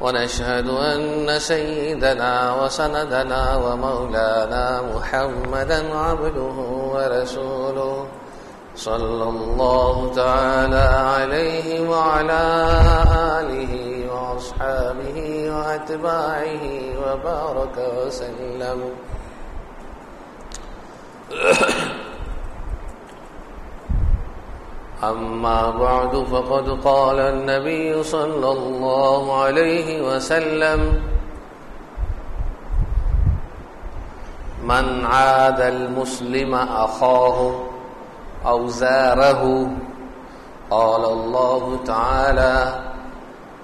ونشهد أن سيدنا وسندنا ومولانا محمدا عبده ورسوله صلى الله تعالى عليه وعلى آله وأصحابه وأتباعه وبارك وسلم. أما بعد فقد قال النبي صلى الله عليه وسلم من عاد المسلم أخاه أو زاره قال الله تعالى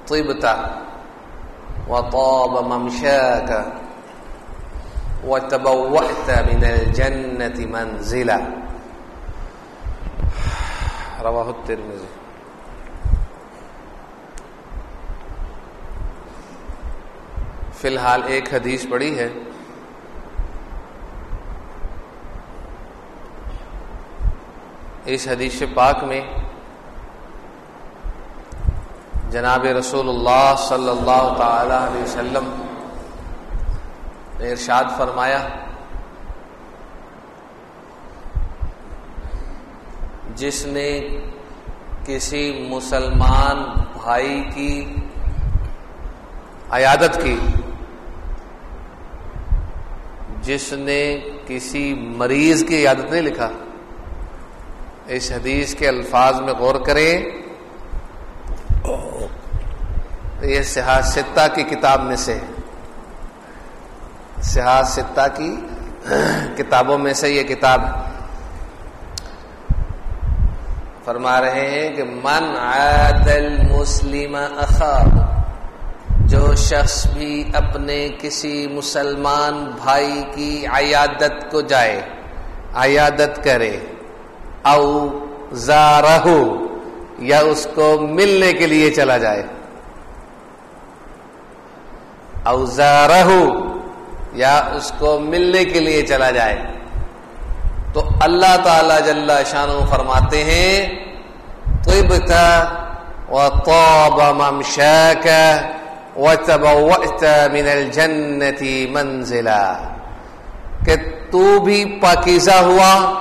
طبت وطاب ممشاك وتبوأت من الجنة منزلا رواہ الترمذی۔ فی الحال ایک حدیث پڑی ہے۔ اس حدیث پاک میں جناب رسول اللہ صلی اللہ تعالی علیہ وسلم نے ارشاد فرمایا جس نے کسی مسلمان بھائی کی عیادت کی، جس نے کسی مریض کی عیادت نہیں لکھا۔ اس حدیث کے الفاظ میں غور کریں۔ یہ سیاستہ کی کتاب میں سے سیاستہ کی کتابوں میں سے یہ کتاب فرما رہے ہیں کہ من عاد المسلم اخا جو شخص بھی اپنے کسی مسلمان بھائی کی عیادت کو جائے، عیادت کرے، او زارہ یا اس کو ملنے کے لیے چلا جائے۔ او زارہ یا اس کو ملنے کے لیے چلا جائے۔ تو اللہ تعالی جل شان فرماتے ہیں طبتا وطاب ممشاك وتبوأت من الجنة منزلا۔ کہ تو بھی پاکیزہ ہوا،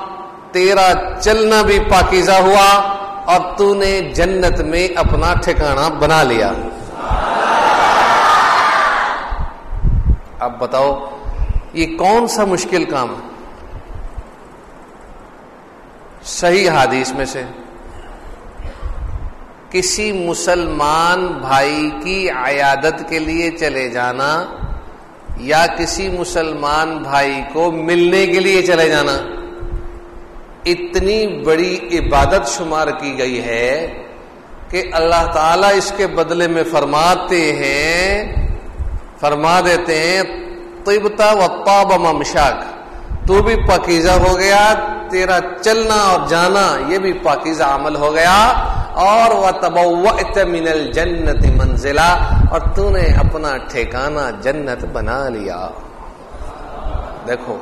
تیرا چلنا بھی پاکیزہ ہوا اور تو نے جنت میں اپنا ٹھکانہ بنا لیا۔ اب بتاؤ، یہ کون سا مشکل کام ہے؟ صحیح حادیث میں سے کسی مسلمان بھائی کی عیادت کے لیے چلے جانا یا کسی مسلمان بھائی کو ملنے کے لیے چلے جانا، اتنی بڑی عبادت شمار کی گئی ہے کہ اللہ تعالیٰ اس کے بدلے میں فرماتے ہیں، فرما دیتے ہیں طبتا و طاب ممشاک تو بھی پاکیزہ ہو گیا تیرا چلنا اور جانا یہ بھی پاکیزہ عمل ہو گیا اور وہ تبوت من الجنت منزلہ اور تو نے اپنا ٹھکانہ جنت بنا لیا۔ دیکھو،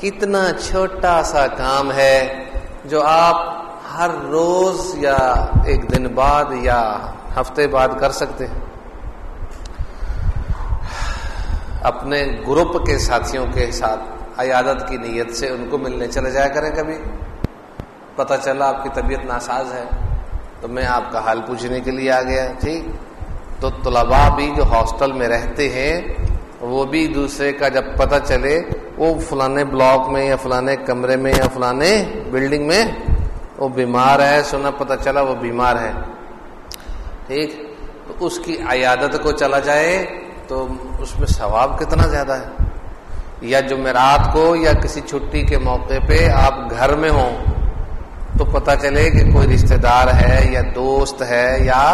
کتنا چھوٹا سا کام ہے جو آپ ہر روز یا ایک دن بعد یا ہفتے بعد کر سکتے ہیں۔ اپنے گروپ کے ساتھیوں کے ساتھ عیادت کی نیت سے ان کو ملنے چلے جایا کریں کبھی۔ پتہ چلا آپ کی طبیعت ناساز ہے۔ تو میں آپ کا حال پوچھنے کے لیے آ گیا۔ ٹھیک۔ تو طلباء بھی جو ہاسٹل میں رہتے ہیں، وہ بھی دوسرے کا جب پتہ چلے، وہ فلانے بلاک میں یا فلانے کمرے میں یا فلانے بلڈنگ میں، وہ بیمار ہے سنا پتہ چلا وہ بیمار ہے۔ ٹھیک۔ تو اس کی عیادت کو چلا جائے تو اس میں ثواب کتنا زیادہ ہے؟ یا جمعرات کو یا کسی چھٹی کے موقع پہ آپ گھر میں ہوں تو پتہ چلے کہ کوئی رشتہ دار ہے یا دوست ہے یا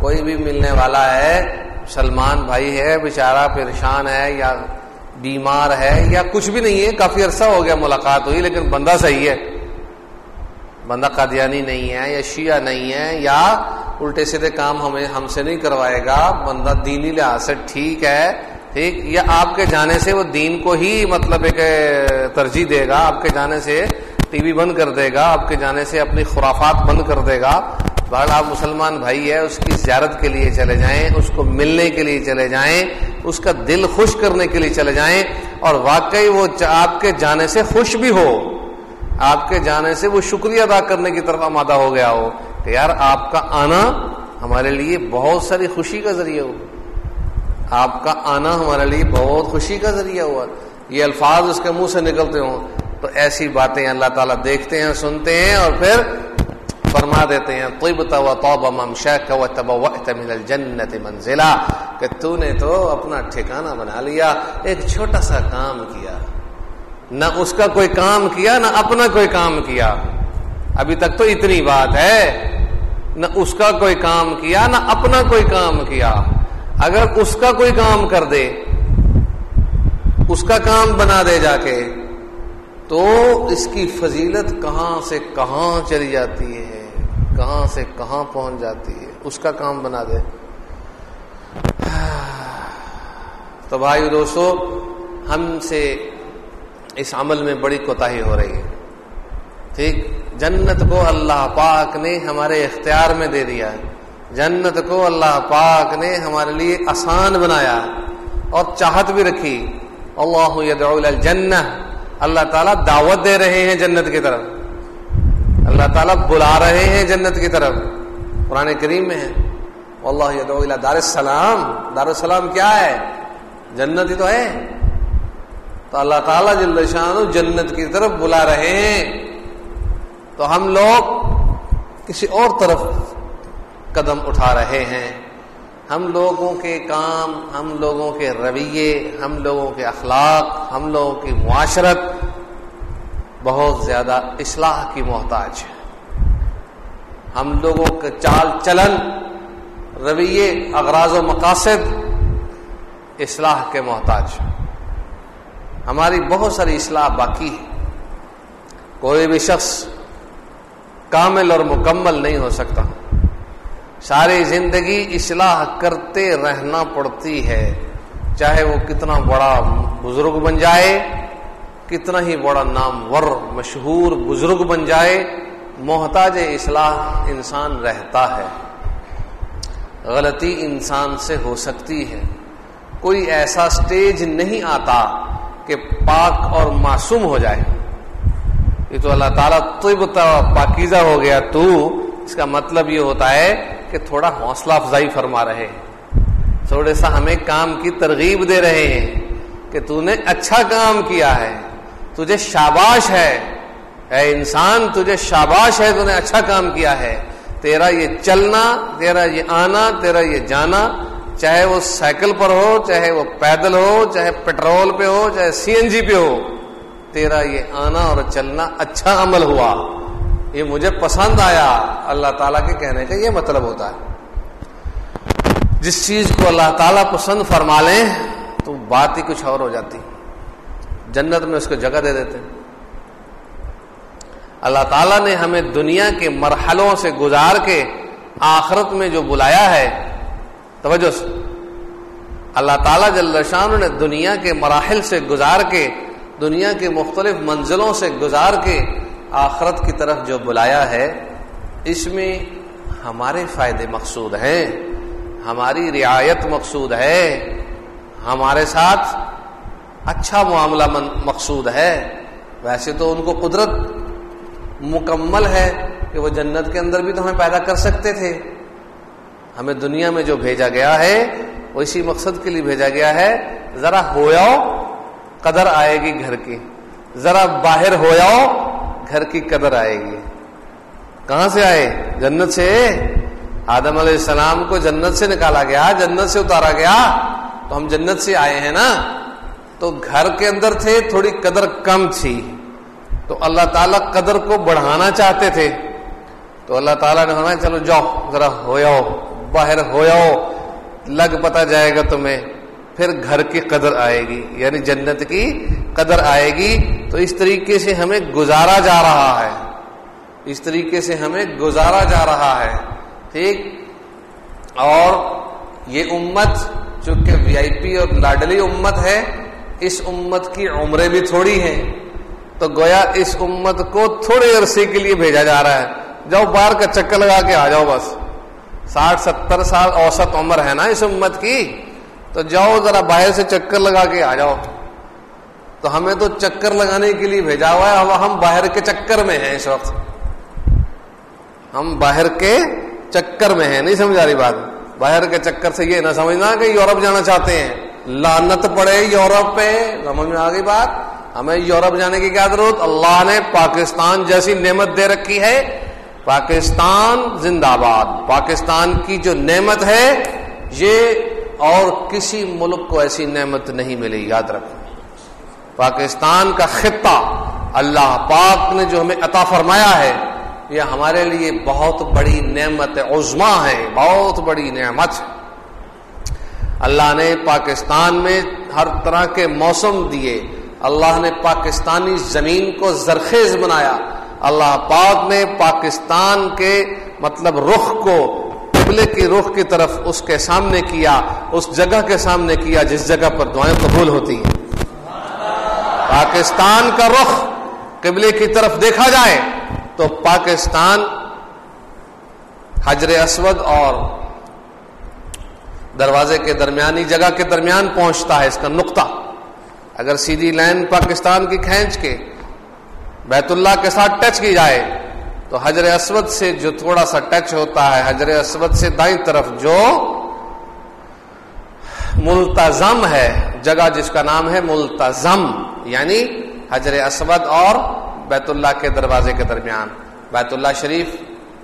کوئی بھی ملنے والا ہے، سلمان بھائی ہے، بیچارہ پریشان ہے یا بیمار ہے یا کچھ بھی نہیں ہے، کافی عرصہ ہو گیا ملاقات ہوئی لیکن بندہ صحیح ہے۔ بندہ قادیانی نہیں ہے یا شیعہ نہیں ہے یا الٹے سیدھے کام ہمیں ہم سے نہیں کروائے گا، بندہ دینی لحاظ سے ٹھیک ہے۔ ٹھیک؟ یا آپ کے جانے سے وہ دین کو ہی مطلب ایک ترجیح دے گا، آپ کے جانے سے ٹی وی بند کر دے گا، آپ کے جانے سے اپنی خرافات بند کر دے گا۔ بہر آپ مسلمان بھائی ہے اس کی زیارت کے لیے چلے جائیں، اس کو ملنے کے لیے چلے جائیں، اس کا دل خوش کرنے کے لیے چلے جائیں۔ اور واقعی وہ آپ کے جانے سے خوش بھی ہو۔ آپ کے جانے سے وہ شکریہ ادا کرنے کی طرف آمادہ ہو گیا ہو۔ کہ یار، آپ کا آنا ہمارے لیے بہت ساری خوشی کا ذریعہ ہو۔ آپ کا آنا ہمارے لیے بہت خوشی کا ذریعہ ہوا۔ یہ الفاظ اس کے منہ سے نکلتے ہوں۔ تو ایسی باتیں اللہ تعالیٰ دیکھتے ہیں، سنتے ہیں اور پھر فرما دیتے ہیں۔ الجنت منزلہ کہ تو نے تو اپنا ٹھکانہ بنا لیا، ایک چھوٹا سا کام کیا۔ نہ اس کا کوئی کام کیا، نہ اپنا کوئی کام کیا۔ ابھی تک تو اتنی بات ہے۔ نہ اس کا کوئی کام کیا، نہ اپنا کوئی کام کیا۔ اگر اس کا کوئی کام کر دے، اس کا کام بنا دے جا کے، تو اس کی فضیلت کہاں سے کہاں چلی جاتی ہے؟ کہاں سے کہاں پہنچ جاتی ہے؟ اس کا کام بنا دے۔ تو بھائی دوستو، ہم سے اس عمل میں بڑی کوتا ہو رہی ہے۔ ٹھیک؟ جنت کو اللہ پاک نے ہمارے اختیار میں دے دیا ہے۔ جنت کو اللہ پاک نے ہمارے لیے آسان بنایا اور چاہت بھی رکھی۔ اللہ الجنہ۔ اللہ تعالیٰ دعوت دے رہے ہیں جنت کی طرف۔ اللہ تعالیٰ بلا رہے ہیں جنت کی طرف۔ قرآن کریم میں ہے۔ اللہ دار السلام دار السلام کیا ہے؟ جنت ہی تو ہے۔ تو اللہ تعالیٰ جل شان جنت کی طرف بلا رہے ہیں۔ تو ہم لوگ کسی اور طرف قدم اٹھا رہے ہیں۔ ہم لوگوں کے کام، ہم لوگوں کے رویے، ہم لوگوں کے اخلاق، ہم لوگوں کی معاشرت بہت زیادہ اصلاح کی محتاج ہے۔ ہم لوگوں کے چال چلن، رویے، اغراض و مقاصد اصلاح کے محتاج ہماری بہت ساری اصلاح باقی ہے۔ کوئی بھی شخص کامل اور مکمل نہیں ہو سکتا۔ ساری زندگی اصلاح کرتے رہنا پڑتی ہے۔ چاہے وہ کتنا بڑا بزرگ بن جائے، کتنا ہی بڑا نام ور مشہور بزرگ بن جائے، محتاج اصلاح انسان رہتا ہے۔ غلطی انسان سے ہو سکتی ہے۔ کوئی ایسا سٹیج نہیں آتا کہ پاک اور معصوم ہو جائے۔ یہ تو اللہ تعالیٰ تو پاکیزہ ہو گیا تو۔ اس کا مطلب یہ ہوتا ہے کہ تھوڑا حوصلہ افزائی فرما رہے تھوڑے سا ہمیں کام کی ترغیب دے رہے ہیں کہ تو نے اچھا کام کیا ہے، تجھے شاباش ہے۔ اے انسان، تجھے شاباش ہے، تو نے اچھا کام کیا ہے۔ تیرا یہ چلنا، تیرا یہ آنا، تیرا یہ جانا، چاہے وہ سائیکل پر ہو، چاہے وہ پیدل ہو، چاہے پیٹرول پہ ہو، چاہے سی این جی پہ ہو، تیرا یہ آنا اور چلنا اچھا عمل ہوا۔ یہ مجھے پسند آیا، اللہ تعالیٰ کے کہنے کا یہ مطلب ہوتا ہے۔ جس چیز کو اللہ تعالیٰ پسند فرما لیں، تو بات ہی کچھ اور ہو جاتی۔ جنت میں اس کو جگہ دے دیتے۔ اللہ تعالیٰ نے ہمیں دنیا کے مرحلوں سے گزار کے آخرت میں جو بلایا ہے، توجہ سے۔ اللہ تعالیٰ جل شان نے دنیا کے مراحل سے گزار کے، دنیا کے مختلف منزلوں سے گزار کے آخرت کی طرف جو بلایا ہے، اس میں ہمارے فائدے مقصود ہیں، ہماری رعایت مقصود ہے، ہمارے ساتھ اچھا معاملہ مقصود ہے۔ ویسے تو ان کو قدرت مکمل ہے کہ وہ جنت کے اندر بھی تو ہمیں پیدا کر سکتے تھے۔ ہمیں دنیا میں جو بھیجا گیا ہے، وہ اسی مقصد کے لیے بھیجا گیا ہے، ذرا ہو جاؤ قدر آئے گی گھر کی۔ ذرا باہر ہو جاؤ گھر کی قدر آئے گی۔ کہاں سے آئے؟ جنت سے۔ آدم علیہ السلام کو جنت سے نکالا گیا، جنت سے اتارا گیا۔ تو ہم جنت سے آئے ہیں نا؟ تو گھر کے اندر تھے، تھوڑی قدر کم تھی۔ تو اللہ تعالیٰ قدر کو بڑھانا چاہتے تھے۔ تو اللہ تعالیٰ نے ہونا چلو جاؤ، ذرا ہو جاؤ باہر ہو جاؤ لگ پتا جائے گا تمہیں۔ پھر گھر کی قدر آئے گی یعنی جنت کی قدر آئے گی تو اس طریقے سے ہمیں گزارا جا رہا ہے۔ اس طریقے سے ہمیں گزارا جا رہا ہے۔ ٹھیک؟ اور یہ امت چونکہ وی آئی پی اور لاڈلی امت ہے، اس امت کی عمریں بھی تھوڑی ہیں۔ تو گویا اس امت کو تھوڑے عرصے کے لیے بھیجا جا رہا ہے۔ جاؤ باہر کا چکر لگا کے آ جاؤ بس۔ ساٹھ، ستر سال اوسط عمر ہے نا اس امت کی؟ تو جاؤ ذرا باہر سے چکر لگا کے آ جاؤ۔ تو ہمیں تو چکر لگانے کے لیے بھیجا ہوا ہے، اب ہم باہر کے چکر میں ہیں اس وقت۔ ہم باہر کے چکر میں ہیں، نہیں سمجھا رہی بات۔ باہر کے چکر سے یہ نہ سمجھنا کہ یورپ جانا چاہتے ہیں۔ لانت پڑے یورپ پہ۔ سمجھ میں آ گئی بات؟ ہمیں یورپ جانے کی کیا ضرورت؟ اللہ نے پاکستان جیسی نعمت دے رکھی ہے۔ پاکستان زندہ باد پاکستان کی جو نعمت ہے، یہ اور کسی ملک کو ایسی نعمت نہیں ملی یاد رکھ پاکستان کا خطہ اللہ پاک نے جو ہمیں عطا فرمایا ہے، یہ ہمارے لیے بہت بڑی نعمت عزما ہے، بہت بڑی نعمت اللہ نے پاکستان میں ہر طرح کے موسم دیے، اللہ نے پاکستانی زمین کو زرخیز بنایا۔ اللہ پاک نے پاکستان کے مطلب رخ کو قبلے کی رخ کی طرف اس کے سامنے کیا، اس جگہ کے سامنے کیا جس جگہ پر دعائیں قبول ہوتی ہیں۔ پاکستان کا رخ قبلے کی طرف دیکھا جائے تو پاکستان حجر اسود اور دروازے کے درمیانی جگہ کے درمیان پہنچتا ہے اس کا نقطہ۔ اگر سیدھی لائن پاکستان کی کھینچ کے بیت اللہ کے ساتھ ٹچ کی جائے تو حجر اسود سے جو تھوڑا سا ٹچ ہوتا ہے، حجر اسود سے دائیں طرف جو ملتظم ہے، جگہ جس کا نام ہے ملتظم یعنی حجر اسود اور بیت اللہ کے دروازے کے درمیان۔ بیت اللہ شریف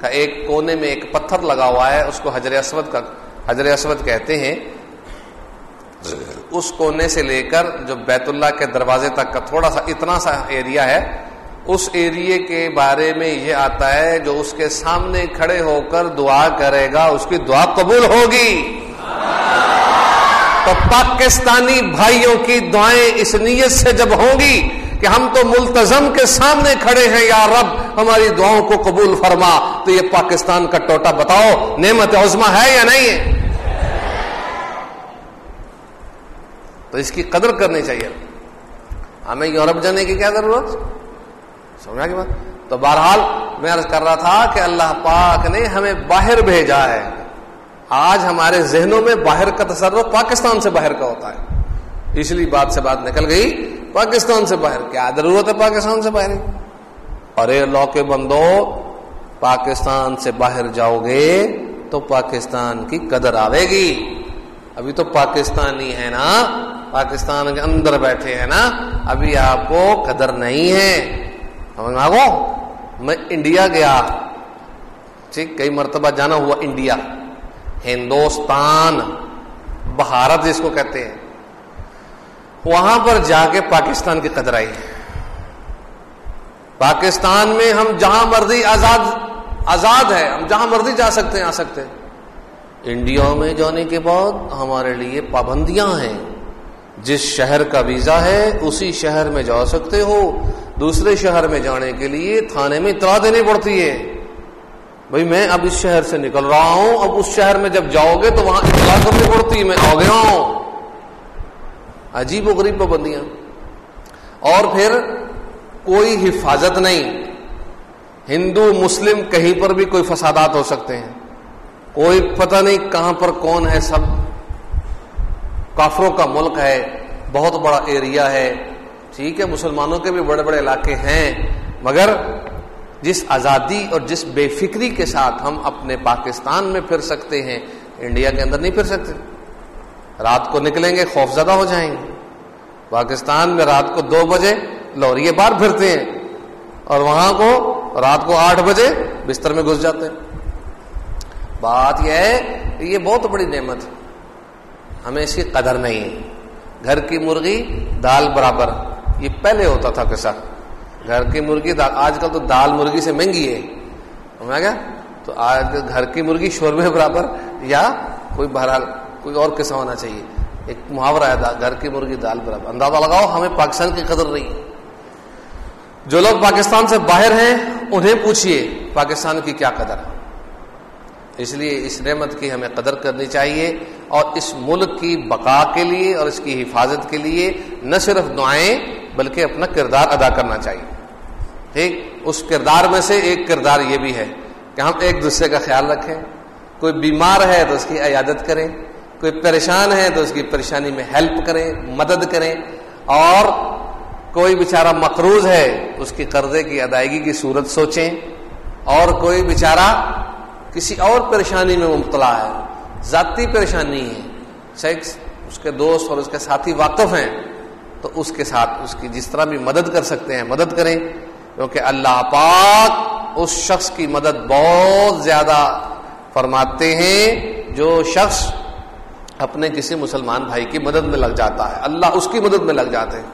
کا ایک کونے میں ایک پتھر لگا ہوا ہے، اس کو حجر اسود کا حجر اسود کہتے ہیں۔ اس کونے سے لے کر جو بیت اللہ کے دروازے تک کا تھوڑا سا اتنا سا ایریا ہے، اس ایریے کے بارے میں یہ آتا ہے جو اس کے سامنے کھڑے ہو کر دعا کرے گا، اس کی دعا قبول ہوگی۔ تو پاکستانی بھائیوں کی دعائیں اس نیت سے جب ہوں گی کہ ہم تو ملتظم کے سامنے کھڑے ہیں، یا رب، ہماری دعاؤں کو قبول فرما، تو یہ پاکستان کا ٹوٹا بتاؤ، نعمت عظما ہے یا نہیں ہے؟ تو اس کی قدر کرنی چاہیے۔ ہمیں یورپ جانے کی کیا ضرورت؟ سمجھا کی بات؟ تو بہرحال میں عرض کر رہا تھا کہ اللہ پاک نے ہمیں باہر بھیجا ہے۔ آج ہمارے ذہنوں میں باہر کا تصرف پاکستان سے باہر کا ہوتا ہے۔ اس لیے بات سے بات نکل گئی، پاکستان سے باہر۔ کیا ضرورت ہے پاکستان سے باہر؟ ارے اللہ کے بندو، پاکستان سے باہر جاؤ گے تو پاکستان کی قدر آئے گی۔ ابھی تو پاکستانی ہے نا، پاکستان کے اندر بیٹھے ہیں نا، ابھی آپ کو قدر نہیں ہے۔ سمجھ میں میں انڈیا گیا۔ ٹھیک، کئی مرتبہ جانا ہوا انڈیا۔ ہندوستان، بھارت جس کو کہتے ہیں، وہاں پر جا کے پاکستان کی قدر آئی پاکستان میں ہم جہاں مرضی آزاد آزاد ہے ہم جہاں مرضی جا سکتے ہیں، آ سکتے ہیں۔ انڈیا میں جانے کے بعد ہمارے لیے پابندیاں ہیں۔ جس شہر کا ویزا ہے، اسی شہر میں جا سکتے ہو۔ دوسرے شہر میں جانے کے لیے تھانے میں اطلاع دینی پڑتی ہے۔ بھائی میں اب اس شہر سے نکل رہا ہوں، اب اس شہر میں جب جاؤ گے تو وہاں اطلاع کرنی پڑتی، میں آ گیا ہوں۔ عجیب و غریب پابندیاں۔ اور پھر کوئی حفاظت نہیں۔ ہندو، مسلم کہیں پر بھی کوئی فسادات ہو سکتے ہیں۔ کوئی پتہ نہیں کہاں پر کون ہے، سب کافروں کا ملک ہے، بہت بڑا ایریا ہے۔ ٹھیک ہے، مسلمانوں کے بھی بڑے بڑے علاقے ہیں، مگر جس آزادی اور جس بے فکری کے ساتھ ہم اپنے پاکستان میں پھر سکتے ہیں، انڈیا کے اندر نہیں پھر سکتے۔ رات کو نکلیں گے، خوف زدہ ہو جائیں گے۔ پاکستان میں رات کو دو بجے لوریے بار پھرتے ہیں اور وہاں کو رات کو آٹھ بجے بستر میں گھس جاتے ہیں۔ بات یہ ہے کہ یہ بہت بڑی نعمت ہے۔ ہمیں اس کی قدر نہیں ہے۔ گھر کی مرغی دال برابر، یہ پہلے ہوتا تھا کیسا گھر کی مرغی آج کل تو دال مرغی سے مہنگی ہے۔ سمجھا گیا تو آج گھر کی مرغی شوربے برابر یا کوئی بہرحال کوئی اور قصہ ہونا چاہیے۔ ایک محاورہ ہے گھر کی مرغی دال برابر۔ اندازہ لگاؤ، ہمیں پاکستان کی قدر نہیں۔ جو لوگ پاکستان سے باہر ہیں، انہیں پوچھئے پاکستان کی کیا قدر ہے۔ اس لیے اس نعمت کی ہمیں قدر کرنی چاہیے اور اس ملک کی بقا کے لیے اور اس کی حفاظت کے لیے نہ صرف دعائیں بلکہ اپنا کردار ادا کرنا چاہیے۔ ٹھیک؟ اس کردار میں سے ایک کردار یہ بھی ہے کہ ہم ایک دوسرے کا خیال رکھیں۔ کوئی بیمار ہے تو اس کی عیادت کریں۔ کوئی پریشان ہے تو اس کی پریشانی میں ہیلپ کریں، مدد کریں۔ اور کوئی بیچارہ مقروض ہے، اس کی قرضے کی ادائیگی کی صورت سوچیں۔ اور کوئی بیچارہ کسی اور پریشانی میں مبتلا ہے، ذاتی پریشانی ہے۔ سیکس، اس کے دوست اور اس کے ساتھی واقف ہیں۔ تو اس کے ساتھ اس کی جس طرح بھی مدد کر سکتے ہیں، مدد کریں۔ کیونکہ اللہ پاک اس شخص کی مدد بہت زیادہ فرماتے ہیں جو شخص اپنے کسی مسلمان بھائی کی مدد میں لگ جاتا ہے۔ اللہ اس کی مدد میں لگ جاتے ہیں۔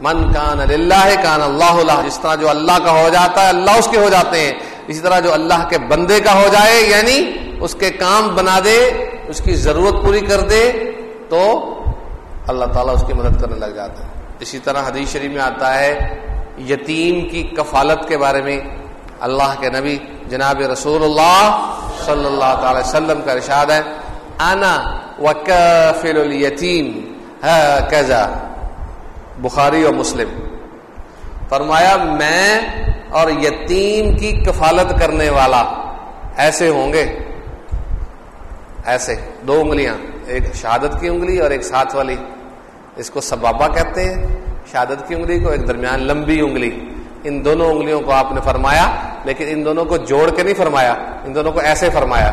من کان اللہ کان اللہ اللہ جس طرح جو اللہ کا ہو جاتا ہے، اللہ اس کے ہو جاتے ہیں۔ اسی طرح جو اللہ کے بندے کا ہو جائے یعنی اس کے کام بنا دے، اس کی ضرورت پوری کر دے، تو اللہ تعالیٰ اس کی مدد کرنے لگ جاتا ہے اسی طرح حدیث شریف میں آتا ہے، یتیم کی کفالت کے بارے میں اللہ کے نبی جناب رسول اللہ صلی اللہ تعالی وسلم کا ارشاد ہے، انا وکفل الیتیم کیزا بخاری اور مسلم۔ فرمایا، میں اور یتیم کی کفالت کرنے والا ایسے ہوں گے۔ ایسے، دو انگلیاں، ایک شہادت کی انگلی اور ایک ساتھ والی۔ اس کو سبابا کہتے ہیں، شہادت کی انگلی کو، ایک درمیان لمبی انگلی۔ ان دونوں انگلیوں کو آپ نے فرمایا، لیکن ان دونوں کو جوڑ کے نہیں فرمایا، ان دونوں کو ایسے فرمایا۔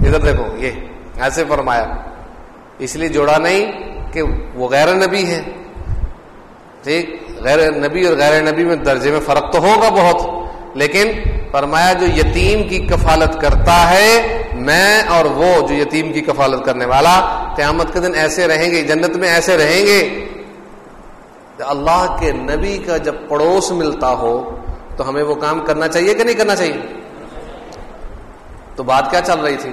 ادھر دیکھو، یہ ایسے فرمایا۔ اس لیے جوڑا نہیں کہ وہ غیر نبی ہے ٹھیک؟ غیر نبی اور غیر نبی میں درجے میں فرق تو ہوگا بہت، لیکن فرمایا جو یتیم کی کفالت کرتا ہے میں اور وہ جو یتیم کی کفالت کرنے والا قیامت کے دن ایسے رہیں گے، جنت میں ایسے رہیں گے۔ اللہ کے نبی کا جب پڑوس ملتا ہو، تو ہمیں وہ کام کرنا چاہیے کہ نہیں کرنا چاہیے؟ تو بات کیا چل رہی تھی؟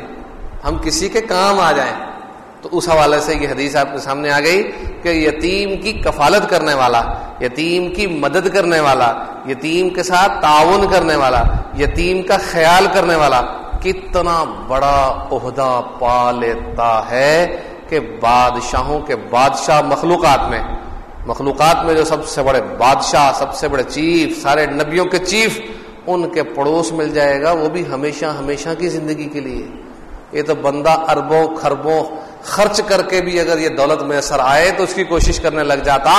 ہم کسی کے کام آ جائیں۔ تو اس حوالے سے یہ حدیث آپ کے سامنے آ گئی کہ یتیم کی کفالت کرنے والا، یتیم کی مدد کرنے والا، یتیم کے ساتھ تعاون کرنے والا، یتیم کا خیال کرنے والا کتنا بڑا عہدہ پا لیتا ہے کہ بادشاہوں کے بادشاہ مخلوقات میں مخلوقات میں جو سب سے بڑے بادشاہ، سب سے بڑے چیف، سارے نبیوں کے چیف ان کے پڑوس مل جائے گا، وہ بھی ہمیشہ ہمیشہ کی زندگی کے لیے۔ یہ تو بندہ اربوں خربوں خرچ کر کے بھی اگر یہ دولت میں اثر آئے تو اس کی کوشش کرنے لگ جاتا،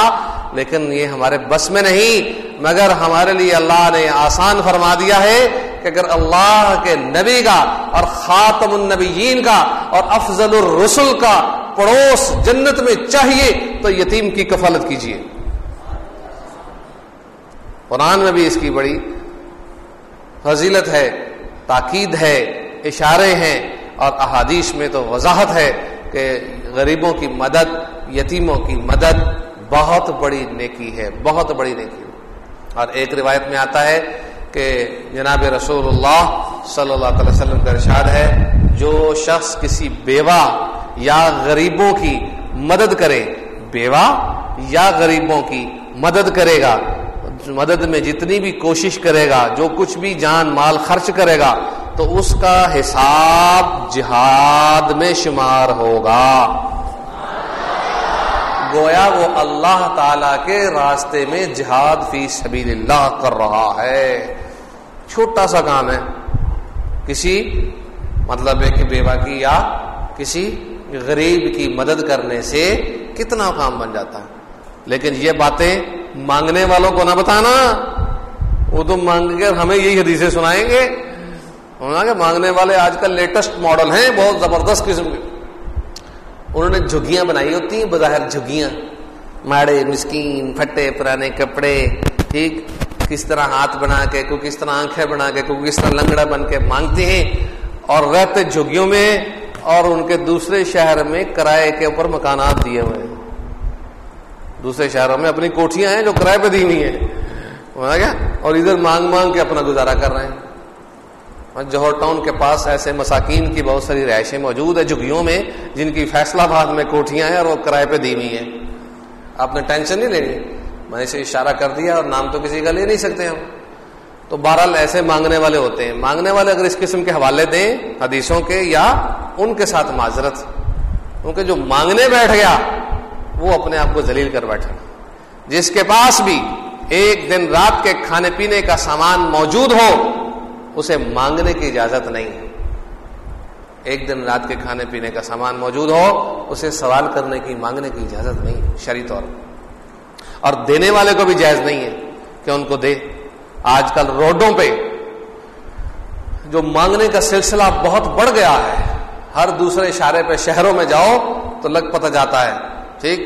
لیکن یہ ہمارے بس میں نہیں، مگر ہمارے لیے اللہ نے آسان فرما دیا ہے کہ اگر اللہ کے نبی کا اور خاتم النبیین کا اور افضل الرسل کا پڑوس جنت میں چاہیے تو یتیم کی کفالت کیجیے قرآن میں بھی اس کی بڑی فضیلت ہے، تاکید ہے، اشارے ہیں اور احادیث میں تو وضاحت ہے کہ غریبوں کی مدد، یتیموں کی مدد بہت بڑی نیکی ہے، بہت بڑی نیکی اور ایک روایت میں آتا ہے کہ جناب رسول اللہ صلی اللہ تعالی وسلم کا ارشاد ہے، جو شخص کسی بیوہ یا غریبوں کی مدد کرے، بیوہ یا غریبوں کی مدد کرے گا، مدد میں جتنی بھی کوشش کرے گا، جو کچھ بھی جان مال خرچ کرے گا، تو اس کا حساب جہاد میں شمار ہوگا۔ گویا وہ اللہ تعالی کے راستے میں جہاد فی سبیل اللہ کر رہا ہے۔ چھوٹا سا کام ہے۔ کسی مطلب ہے کہ بیوہ کی یا کسی غریب کی مدد کرنے سے کتنا کام بن جاتا ہے۔ لیکن یہ باتیں مانگنے والوں کو نہ بتانا۔ وہ تو مانگ کر ہمیں یہی حدیثیں سنائیں گے۔ مانگنے والے آج کل لیٹسٹ ماڈل ہیں، بہت زبردست قسم کے۔ انہوں نے جھگیاں بنائی ہوتی ہیں، بظاہر جھگیاں۔ ماڑے، مسکین، پھٹے، پرانے کپڑے، ٹھیک۔ کس طرح ہاتھ بنا کے کوئی کس طرح آنکھیں بنا کے کوئی کس طرح لنگڑا بن کے مانگتے ہیں اور رہتے جھگیوں میں اور ان کے دوسرے شہر میں کرائے کے اوپر مکانات دیے ہوئے ہیں۔ دوسرے شہروں میں اپنی کوٹیاں ہیں جو کرائے پہ دی ہوئی ہیں کیا؟ اور ادھر مانگ مانگ کے اپنا گزارا کر رہے ہیں۔ جوہر ٹاؤن کے پاس ایسے مساکین کی بہت ساری رہائشیں موجود ہیں جھگیوں میں، جن کی فیصلہ آباد میں کوٹیاں ہیں اور وہ کرائے پہ دی ہوئی ہیں۔ آپ نے ٹینشن نہیں لینی؟ میں نے اسے اشارہ کر دیا اور نام تو کسی کا لے نہیں سکتے ہم۔ تو بہرحال ایسے مانگنے والے ہوتے ہیں۔ مانگنے والے اگر اس قسم کے حوالے دیں حدیثوں کے یا ان کے ساتھ معذرت کیونکہ جو مانگنے بیٹھ گیا، وہ اپنے آپ کو ذلیل کر بیٹھا۔ جس کے پاس بھی ایک دن رات کے کھانے پینے کا سامان موجود ہو، اسے مانگنے کی اجازت نہیں۔ ہے ایک دن رات کے کھانے پینے کا سامان موجود ہو، اسے سوال کرنے کی، مانگنے کی اجازت نہیں شری طور۔ پر اور دینے والے کو بھی جائز نہیں ہے کہ ان کو دے۔ آج کل روڈوں پہ جو مانگنے کا سلسلہ بہت بڑھ گیا ہے، ہر دوسرے اشارے پہ شہروں میں جاؤ تو لگ پتہ جاتا ہے۔ ٹھیک؟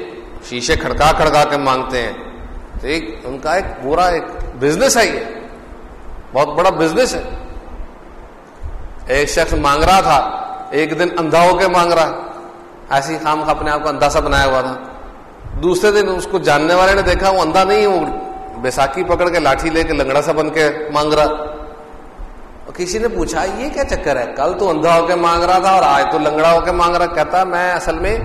شیشے کھڑکا کھڑکا کے مانگتے ہیں۔ ٹھیک؟ ان کا ایک پورا ایک بزنس ہے یہ۔ بہت بڑا بزنس ہے۔ ایک شخص مانگ رہا تھا، ایک دن اندھا ہو کے مانگ رہا۔ ایسی خام کا اپنے آپ کو اندھا سا بنایا ہوا تھا۔ دوسرے دن اس کو جاننے والے نے دیکھا، وہ اندھا نہیں، وہ بیساکھی پکڑ کے لاٹھی لے کے لنگڑا سا بن کے مانگ رہا۔ کسی نے پوچھا، یہ کیا چکر ہے؟ کل تو اندھا ہو کے مانگ رہا تھا اور آج تو لنگڑا ہو کے مانگ رہا۔ کہتا، میں اصل میں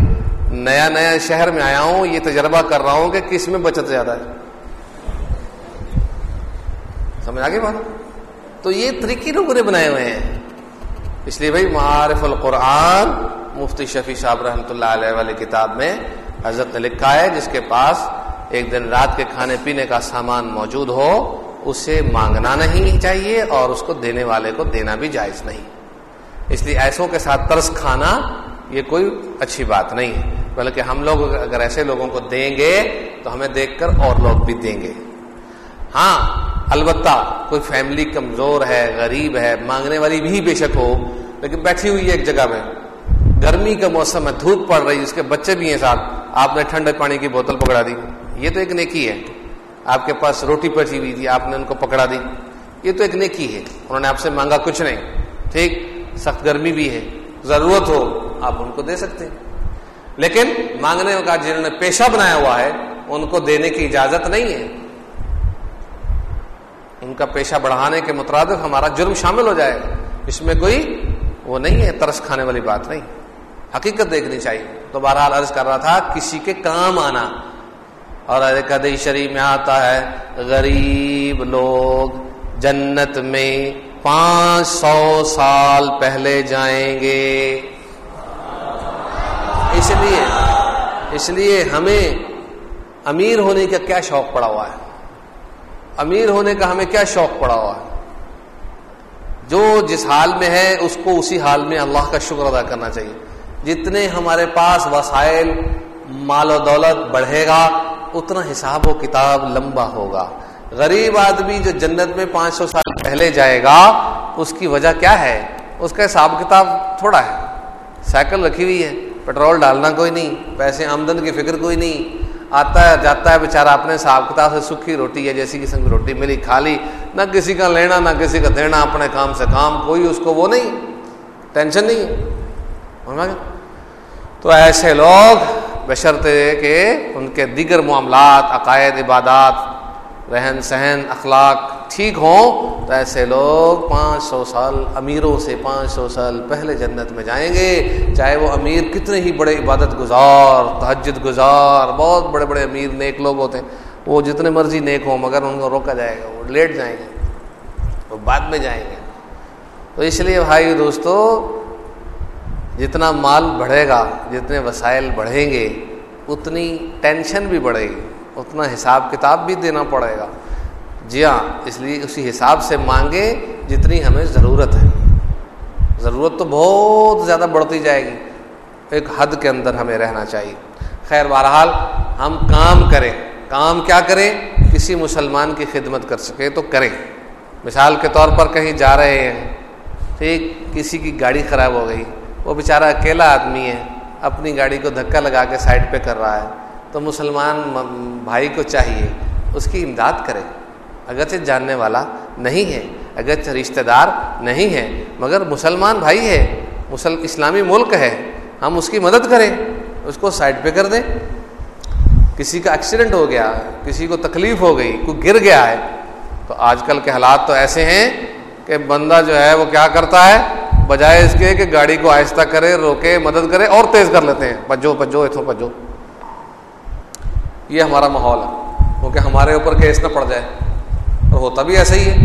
نیا نیا شہر میں آیا ہوں، یہ تجربہ کر رہا ہوں کہ کس میں بچت زیادہ ہے۔ سمجھ آگے بات؟ تو یہ طریقے لوگوں نے بنائے ہوئے ہیں۔ اس لیے بھائی، معارف القرآن، مفتی شفیع صاحب رحمۃ اللہ علیہ والی کتاب میں حضرت نے لکھا ہے، جس کے پاس ایک دن رات کے کھانے پینے کا سامان موجود ہو، اسے مانگنا نہیں چاہیے اور اس کو دینے والے کو دینا بھی جائز نہیں۔ اس لیے ایسوں کے ساتھ ترس کھانا یہ کوئی اچھی بات نہیں ہے۔ بلکہ ہم لوگ اگر ایسے لوگوں کو دیں گے تو ہمیں دیکھ کر اور لوگ بھی دیں گے۔ ہاں البتہ کوئی فیملی کمزور ہے، غریب ہے، مانگنے والی بھی بے شک ہو، لیکن بیٹھی ہوئی ہے ایک جگہ میں۔ گرمی کا موسم ہے دھوپ پڑ رہی اس کے بچے بھی ہیں ساتھ۔ آپ نے ٹھنڈے پانی کی بوتل پکڑا دی۔ یہ تو ایک نیکی ہے۔ آپ کے پاس روٹی پچی ہوئی تھی، آپ نے ان کو پکڑا دی۔ یہ تو ایک نیکی ہے۔ انہوں نے آپ سے مانگا کچھ نہیں۔ ٹھیک، سخت گرمی بھی ہے۔ ضرورت ہو، آپ ان کو دے سکتے ہیں۔ لیکن مانگنے کا جنہوں نے پیشہ بنایا ہوا ہے، ان کو دینے کی اجازت نہیں ہے۔ ان کا پیشہ بڑھانے کے مترادف ہمارا جرم شامل ہو جائے۔ گا اس میں کوئی وہ نہیں ہے، ترس کھانے والی بات نہیں۔ حقیقت دیکھنی چاہیے۔ تو بہرحال عرض کر رہا تھا، کسی کے کام آنا۔ اور کدی شریف میں آتا ہے، غریب لوگ جنت میں پانچ سو سال پہلے جائیں گے۔ اس لیے اس لیے ہمیں امیر ہونے کا کیا شوق پڑا ہوا ہے۔ امیر ہونے کا ہمیں کیا شوق پڑا ہوا ہے۔ جو جس حال میں ہے، اس کو اسی حال میں اللہ کا شکر ادا کرنا چاہیے۔ جتنے ہمارے پاس وسائل، مال و دولت بڑھے گا، اتنا حساب و کتاب لمبا ہوگا۔ غریب آدمی جو جنت میں پانچ سو سال پہلے جائے گا، اس کی وجہ کیا ہے؟ اس کا حساب کتاب تھوڑا ہے۔ سائیکل رکھی ہوئی ہے، پیٹرول ڈالنا کوئی نہیں، پیسے آمدن کی فکر کوئی نہیں۔ آتا ہے، جاتا ہے بےچارا اپنے حساب کتاب سے سکھی روٹی ہے، جیسی قسم کی روٹی ملی، کھا لی۔ نہ کسی کا لینا، نہ کسی کا دینا، اپنے کام سے کام، کوئی اس کو وہ نہیں۔ ٹینشن نہیں۔ ہے تو ایسے لوگ بشرتے کہ ان کے دیگر معاملات، عقائد، عبادات، رہن سہن، اخلاق ٹھیک ہوں، تو ایسے لوگ پانچ سو سال امیروں سے پانچ سو سال پہلے جنت میں جائیں گے۔ چاہے وہ امیر کتنے ہی بڑے عبادت گزار، تہجد گزار، بہت بڑے بڑے امیر نیک لوگ ہوتے ہیں، وہ جتنے مرضی نیک ہوں، مگر ان کو روکا جائے گا، وہ لیٹ جائیں گے، وہ بعد میں جائیں گے۔ تو اس لیے بھائی دوستو جتنا مال بڑھے گا، جتنے وسائل بڑھیں گے، اتنی ٹینشن بھی بڑھے گی، اتنا حساب کتاب بھی دینا پڑے گا۔ جی ہاں اس لیے اسی حساب سے مانگے جتنی ہمیں ضرورت ہے۔ ضرورت تو بہت زیادہ بڑھتی جائے گی۔ ایک حد کے اندر ہمیں رہنا چاہیے۔ خیر، بہرحال ہم کام کریں۔ کام کیا کریں؟ کسی مسلمان کی خدمت کر سکے تو کریں۔ مثال کے طور پر کہیں جا رہے ہیں، ٹھیک، کسی کی گاڑی خراب ہو گئی۔ وہ بیچارہ اکیلا آدمی ہے، اپنی گاڑی کو دھکا لگا کے سائڈ پہ کر رہا ہے۔ تو مسلمان بھائی کو چاہیے، اس کی امداد کرے۔ اگرچہ جاننے والا نہیں ہے، اگرچہ رشتہ دار نہیں ہے، مگر مسلمان بھائی ہے۔ مسل، اسلامی ملک ہے۔ ہم اس کی مدد کریں۔ اس کو سائڈ پہ کر دیں۔ کسی کا ایکسیڈنٹ ہو گیا، کسی کو تکلیف ہو گئی، کوئی گر گیا ہے، تو آج کل کے حالات تو ایسے ہیں کہ بندہ جو ہے وہ کیا کرتا ہے؟ بجائے اس کے کہ گاڑی کو آہستہ کرے، روکے، مدد کرے اور تیز کر لیتے ہیں۔ پجو پجو اتو پجو یہ ہمارا ماحول ہے۔ کیونکہ ہمارے اوپر کیس نہ پڑ جائے۔ اور ہوتا بھی ایسا ہی ہے۔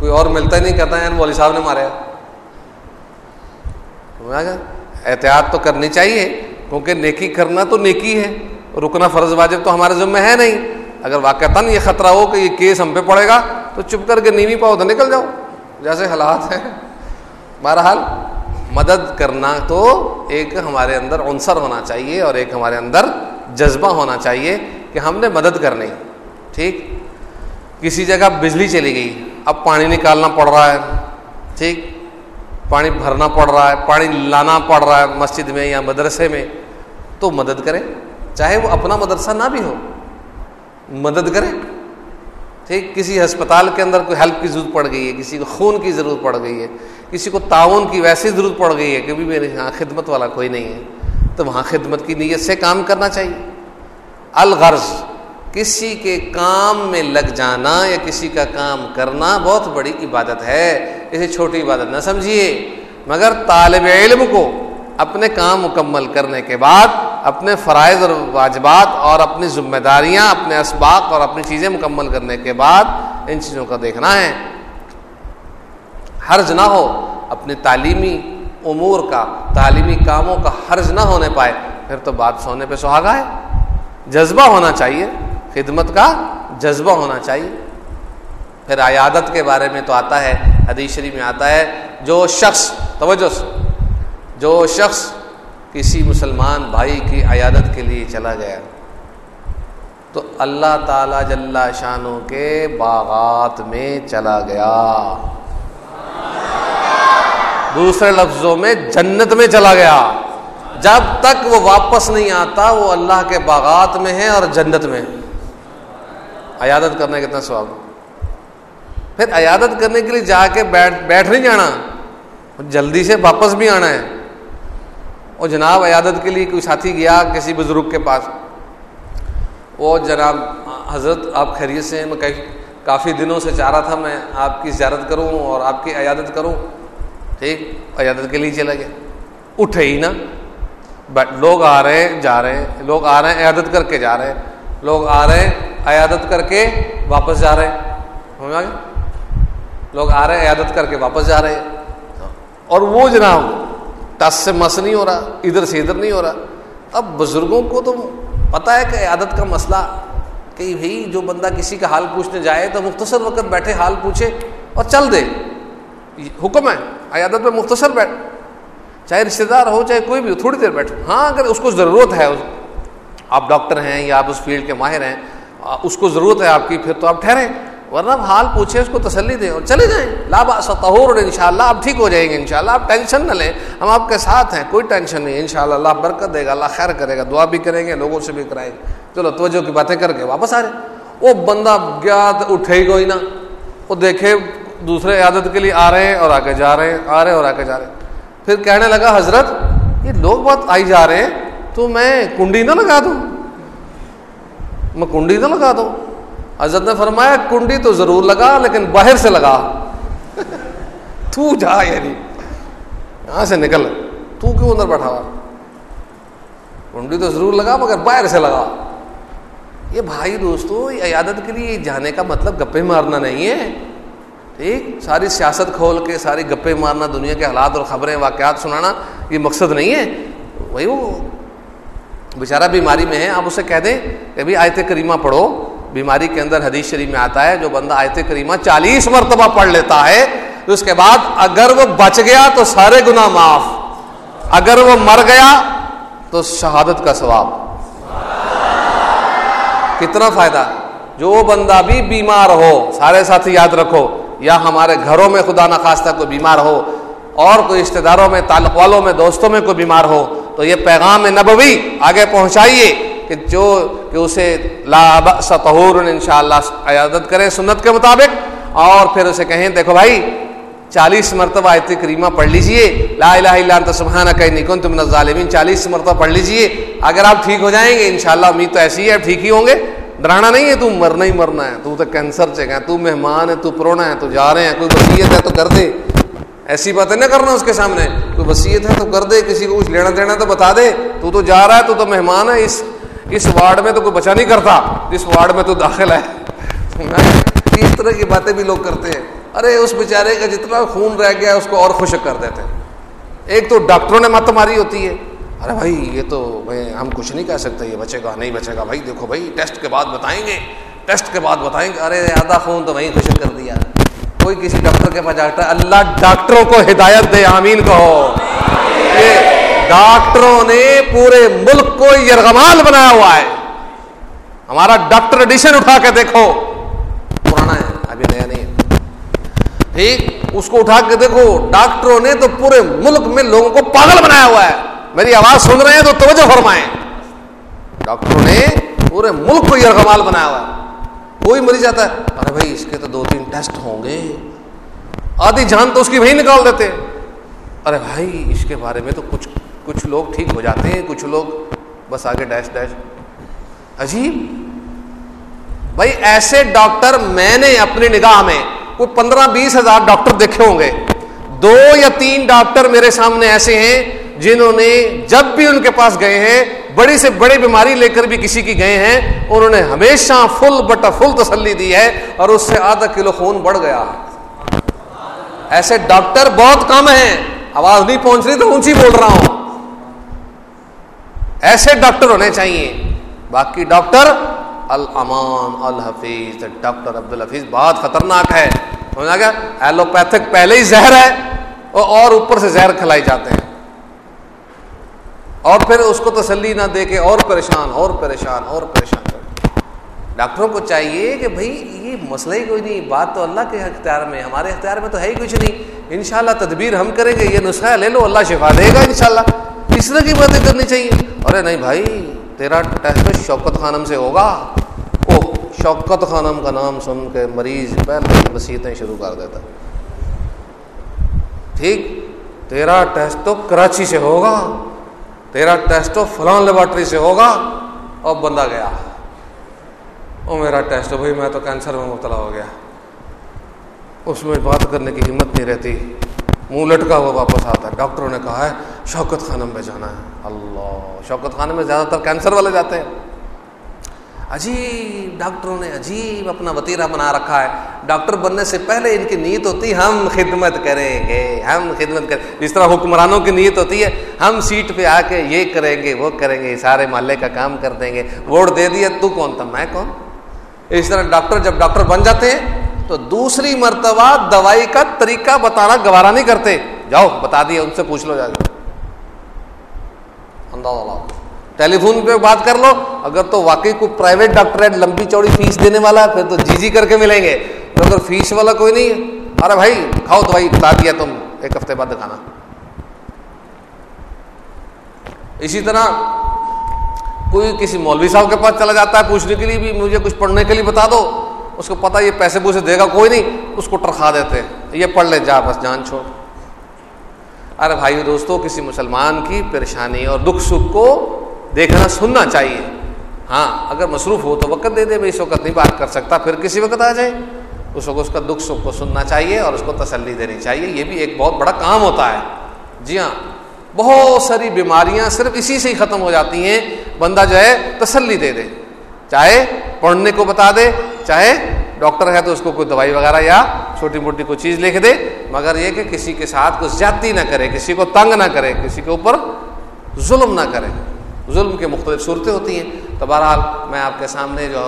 کوئی اور ملتا ہی نہیں، کہتا ہے یعنی مولی صاحب نے مارے احتیاط تو کرنی چاہیے۔ کیونکہ نیکی کرنا تو نیکی ہے۔ رکنا فرض واجب تو ہمارے ذمہ ہے نہیں۔ اگر واقع یہ خطرہ ہو کہ یہ کیس ہم پہ پڑے گا، تو چپ کر کے نیوی پاؤ تو نکل جاؤ۔ جیسے حالات ہیں۔ بہرحال، مدد کرنا تو ایک ہمارے اندر عنصر ہونا چاہیے اور ایک ہمارے اندر جذبہ ہونا چاہیے کہ ہم نے مدد کرنی۔ ٹھیک؟ کسی جگہ بجلی چلی گئی، اب پانی نکالنا پڑ رہا ہے۔ ٹھیک؟ پانی بھرنا پڑ رہا ہے، پانی لانا پڑ رہا ہے مسجد میں یا مدرسے میں۔ تو مدد کرے چاہے وہ اپنا مدرسہ نہ بھی ہو، مدد کرے ٹھیک کسی ہسپتال کے اندر کوئی ہیلپ کی ضرورت پڑ گئی ہے، کسی کو خون کی ضرورت پڑ گئی ہے، کسی کو تعاون کی ویسی ضرورت پڑ گئی ہے کہ بھی میرے یہاں خدمت والا کوئی نہیں ہے، تو وہاں خدمت کی نیت سے کام کرنا چاہیے۔ الغرض، کسی کے کام میں لگ جانا یا کسی کا کام کرنا بہت بڑی عبادت ہے۔ اسے چھوٹی عبادت نہ سمجھیے، مگر طالب علم کو اپنے کام مکمل کرنے کے بعد اپنے فرائض اور واجبات اور اپنی ذمہ داریاں، اپنے اسباق اور اپنی چیزیں مکمل کرنے کے بعد ان چیزوں کا دیکھنا ہے۔ حرج نہ ہو اپنے تعلیمی امور کا، تعلیمی کاموں کا حرج نہ ہونے پائے، پھر تو بات سونے پہ سہاگا ہے۔ جذبہ ہونا چاہیے، خدمت کا جذبہ ہونا چاہیے۔ پھر عیادت کے بارے میں تو آتا ہے، حدیث شریف میں آتا ہے، جو شخص، توجہ جو شخص کسی مسلمان بھائی کی عیادت کے لیے چلا گیا تو اللہ تعالی جل شانوں کے باغات میں چلا گیا۔ دوسرے لفظوں میں جنت میں چلا گیا۔ جب تک وہ واپس نہیں آتا، وہ اللہ کے باغات میں ہے اور جنت میں۔ عیادت کرنے کتنا سواب پھر عیادت کرنے کے لیے جا کے بیٹھ بیٹھ نہیں جانا، جلدی سے واپس بھی آنا ہے۔ اور جناب عیادت کے لیے کوئی ساتھی گیا کسی بزرگ کے پاس؟ وہ جناب، حضرت، آپ خیریت سے ہیں؟ میں کافی دنوں سے چاہ رہا تھا میں آپ کی زیارت کروں اور آپ کی عیادت کروں۔ ٹھیک، عیادت کے لیے چلا گیا۔ اٹھے ہی نا۔ بٹ لوگ آ رہے ہیں جا رہے۔ ہیں لوگ آ رہے ہیں عیادت کر کے جا رہے۔ ہیں لوگ آ رہے ہیں عیادت کر کے واپس جا رہے۔ ہیں لوگ آ رہے ہیں عیادت کر کے واپس جا رہے۔ ہیں اور وہ جناب ٹس سے مس نہیں ہو رہا، ادھر سے ادھر نہیں ہو رہا۔ اب بزرگوں کو تو پتا ہے کہ عیادت کا مسئلہ کہ بھائی جو بندہ کسی کا حال پوچھنے جائے تو مختصر وقت بیٹھے حال پوچھے اور چل دے۔ حکم ہے، عیادت میں مختصر بیٹھ۔ چاہے رشتے دار ہو، چاہے کوئی بھی ہو، تھوڑی دیر بیٹھو۔ ہاں اگر اس کو ضرورت ہے آپ ڈاکٹر ہیں یا آپ اس فیلڈ کے ماہر ہیں، اس کو ضرورت ہے آپ کی، پھر تو آپ ٹھہریں۔ ورنہ حال پوچھے اس کو تسلی دیں اور چلے جائیں۔ لاب سطور ان شاء اللہ آپ ٹھیک ہو جائیں گے ان شاء اللہ آپ ٹینشن نہ لیں۔ ہم آپ کے ساتھ ہیں، کوئی ٹینشن نہیں ان شاء اللہ اللہ برکت دے گا، اللہ خیر کرے گا، دعا بھی کریں گے، لوگوں سے بھی کرائیں گے۔ چلو، توجہ کی باتیں کر کے واپس آ رہے وہ بندہ گیا تو اٹھے ہی کوئی نہ۔ وہ دیکھے، دوسرے عادت کے لیے آ رہے ہیں اور آگے جا رہے ہیں، آ رہے ہیں اور آگے جا رہے ہیں۔ پھر کہنے لگا، حضرت، یہ لوگ بہت آئی جا رہے ہیں، تو میں کنڈی نہ لگا دوں۔ میں کنڈی نہ لگا دوں۔ حضرت نے فرمایا کنڈی تو ضرور لگا لیکن باہر سے لگا۔ تو جا یعنی۔ یہاں سے نکل۔ تو کیوں اندر بیٹھا ہوا؟ کنڈی تو ضرور لگا مگر باہر سے لگا۔ یہ بھائی دوستو عیادت کے لیے جانے کا مطلب گپے مارنا نہیں ہے۔ ٹھیک؟ ساری سیاست کھول کے، ساری گپے مارنا، دنیا کے حالات اور خبریں، واقعات سنانا، یہ مقصد نہیں ہے۔ وہی وہ بیچارہ بیماری میں ہے، آپ اسے کہہ دیں کہ ابھی آیت کریمہ پڑھو۔ بیماری کے اندر حدیث شریف میں آتا ہے، جو بندہ آیت کریمہ چالیس مرتبہ پڑھ لیتا ہے، تو اس کے بعد اگر وہ بچ گیا تو سارے گنا معاف، اگر وہ مر گیا تو شہادت کا ثواب۔ کتنا فائدہ، جو بندہ بھی بیمار ہو، سارے ساتھی یاد رکھو، یا ہمارے گھروں میں خدا نخواستہ کوئی بیمار ہو، اور کوئی رشتے داروں میں، تعلق والوں میں، دوستوں میں کوئی بیمار ہو، تو یہ پیغام نبوی آگے پہنچائیے۔ کہ جو کہ اسے لا سطور ان شاء اللہ عیادت کرے سنت کے مطابق اور پھر اسے کہیں دیکھو بھائی چالیس مرتبہ آیت کریمہ پڑھ لیجیے، لا الہ الا انت سبحانک انی کنت من الظالمین، چالیس مرتبہ پڑھ لیجیے، اگر آپ ٹھیک ہو جائیں گے، انشاءاللہ امید تو ایسی ہے ٹھیک ہی ہوں گے۔ ڈرانا نہیں ہے، تو مرنا ہی مرنا ہے، تو تو کینسر چکا تو مہمان ہے تو پرونا ہے تو جا رہے ہیں، کوئی وصیت ہے تو کر دے۔ ایسی باتیں نہ کرنا اس کے سامنے، کوئی وصیت ہے تو کر دے، کسی کو کچھ لینا دینا تو بتا دے، تو تو جا رہا ہے، تو تو مہمان ہے، اس اس وارڈ میں تو کوئی بچا نہیں کرتا، جس وارڈ میں تو داخل ہے۔ اس طرح کی باتیں بھی لوگ کرتے ہیں۔ ارے، اس بیچارے کا جتنا خون رہ گیا، اس کو اور خوشک کر دیتے ہیں۔ ایک تو ڈاکٹروں نے مت ماری ہوتی ہے۔ ارے بھائی، یہ تو ہم کچھ نہیں کہہ سکتے، یہ بچے گا، نہیں بچے گا۔ بھائی، دیکھو بھائی، ٹیسٹ کے بعد بتائیں گے۔ ٹیسٹ کے بعد بتائیں گے۔ ارے، آدھا خون تو وہیں خوشک کر دیا۔ کوئی کسی ڈاکٹر کے پاس جاتا ہے، اللہ ڈاکٹروں کو ہدایت دے، آمین کہو۔ ڈاکٹروں نے پورے ملک کو یرغمال بنایا ہوا ہے۔ ہمارا ڈاکٹر ایڈیشن اٹھا کے دیکھو۔ پرانا ہے، ابھی نیا نہیں ٹھیک، اس کو اٹھا کے دیکھو۔ ڈاکٹروں نے تو پورے ملک میں لوگوں کو پاگل بنایا ہوا ہے۔ میری آواز سن رہے ہیں تو توجہ فرمائیں۔ ڈاکٹروں نے پورے ملک کو یرغمال بنایا ہوا ہے۔ کوئی مریض جاتا ہے۔ ارے بھائی، اس کے تو دو تین ٹیسٹ ہوں گے۔ آدھی جان تو اس کی وہی نکال دیتے۔ ارے بھائی، اس کے بارے میں تو کچھ کچھ لوگ ٹھیک ہو جاتے ہیں، کچھ لوگ بس آگے ڈیش ڈیش۔ عجیب۔ بھائی، ایسے ڈاکٹر میں نے اپنی نگاہ میں کوئی پندرہ بیس ہزار ڈاکٹر دیکھے ہوں گے۔ دو یا تین ڈاکٹر میرے سامنے ایسے ہیں جنہوں نے جب بھی ان کے پاس گئے ہیں، بڑی سے بڑی بیماری لے کر بھی کسی کی گئے ہیں انہوں نے ہمیشہ فل بٹا فل تسلی دی ہے اور اس سے آدھا کلو خون بڑھ گیا۔ ایسے ڈاکٹر بہت کم ہیں۔ آواز نہیں پہنچ رہی تو اونچی بول رہا ہوں۔ ایسے ڈاکٹر ہونے چاہیے۔ باقی ڈاکٹر الامان الحفیظ ڈاکٹر عبد الحفیظ بہت خطرناک ہے۔ سمجھا گیا؟ ایلوپیتھک پہلے ہی زہر ہے اور اوپر سے زہر کھلائی جاتے ہیں۔ اور پھر اس کو تسلی نہ دے کے اور پریشان اور پریشان اور پریشان۔ کر ڈاکٹروں کو چاہیے کہ بھائی یہ مسئلہ ہی کوئی نہیں، بات تو اللہ کے اختیار میں ہمارے اختیار میں تو ہے ہی کچھ نہیں۔ انشاءاللہ تدبیر ہم کریں گے، یہ نسخہ لے لو، اللہ شفا دے گا انشاءاللہ۔ اس طرح کی باتیں کرنی چاہیے؟ ارے نہیں بھائی، تیرا ٹیسٹ شوکت خانم سے ہوگا۔ او شوکت خانم کا نام سن کے مریض پہلے وسیعتیں شروع کر دیتا۔ ٹھیک، تیرا ٹیسٹ تو کراچی سے ہوگا۔ تیرا ٹیسٹ تو فلان لیبارٹری سے ہوگا۔ اور بندہ گیا۔ او میرا ٹیسٹ، بھائی میں تو کینسر میں مبتلا ہو گیا۔ اس میں بات کرنے کی ہمت نہیں رہتی۔ منہ لٹکا ہوا واپس آتا۔ ہے ڈاکٹروں نے کہا ہے شوکت خانم میں جانا ہے۔ اللہ، شوکت خانم میں زیادہ تر کینسر والے جاتے ہیں۔ عجیب ڈاکٹروں نے عجیب اپنا وطیرہ بنا رکھا ہے۔ ڈاکٹر بننے سے پہلے ان کی نیت ہوتی، ہم خدمت کریں گے، ہم خدمت کریں جس طرح حکمرانوں کی نیت ہوتی ہے، ہم سیٹ پہ آ کے یہ کریں گے، وہ کریں گے، سارے محلے کا کام کر دیں گے۔ ووٹ دے دیا تو کون تھا؟ میں کون؟ اس طرح ڈاکٹر جب ڈاکٹر بن جاتے ہیں، تو دوسری مرتبہ دوائی کا طریقہ بتانا گوارا نہیں کرتے۔ جاؤ، بتا دیا ان سے پوچھ لو جا کے۔ ٹیلی فون پہ بات کر لو۔ اگر تو واقعی کوئی پرائیویٹ ڈاکٹر ہے، لمبی چوڑی فیس دینے والا ہے پھر تو جی جی کر کے ملیں گے۔ تو اگر فیس والا کوئی نہیں ہے، ارے بھائی، کھاؤ دوائی بتا دیا تم، ایک ہفتے بعد دکھانا۔ اسی طرح کوئی کسی مولوی صاحب کے پاس چلا جاتا ہے، پوچھنے کے لیے بھی مجھے کچھ پڑھنے کے لیے بتا دو۔ اس کو پتا یہ پیسے پوسے دے گا، کوئی نہیں، اس کو ٹرخا دیتے یہ پڑھ لے جا بس، جان چھوڑ۔ ارے بھائی دوستو، کسی مسلمان کی پریشانی اور دکھ سکھ کو دیکھنا، سننا چاہیے۔ ہاں اگر مصروف ہو تو وقت دے دے بھائی اس وقت نہیں بات کر سکتا، پھر کسی وقت آ جائے اس وقت اس کا دکھ سکھ کو سننا چاہیے اور اس کو تسلی دینی چاہیے۔ یہ بھی ایک بہت بڑا کام ہوتا ہے۔ جی ہاں بہت ساری بیماریاں صرف اسی سے ہی ختم ہو جاتی ہیں۔ بندہ جو ہے، تسلی دے دے۔ چاہے پڑھنے کو بتا دے، چاہے ڈاکٹر ہے تو اس کو کوئی دوائی وغیرہ یا چھوٹی موٹی کوئی چیز لکھ دے، مگر یہ کہ کسی کے ساتھ کچھ زیادتی نہ کرے، کسی کو تنگ نہ کرے، کسی کے اوپر ظلم نہ کرے۔ ظلم کے مختلف صورتیں ہوتی ہیں۔ تو بہرحال میں آپ کے سامنے جو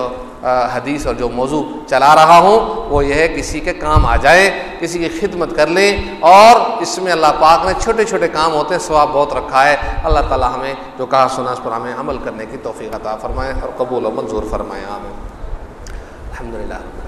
حدیث اور جو موضوع چلا رہا ہوں، وہ یہ ہے کسی کے کام آ جائیں، کسی کی خدمت کر لیں، اور اس میں اللہ پاک نے چھوٹے چھوٹے کام ہوتے ہیں، ثواب بہت رکھا ہے۔ اللہ تعالیٰ ہمیں جو کہا سنا اس پر ہمیں عمل کرنے کی توفیق عطا فرمائے اور قبول و منظور فرمائے ہمیں Alhamdulillah.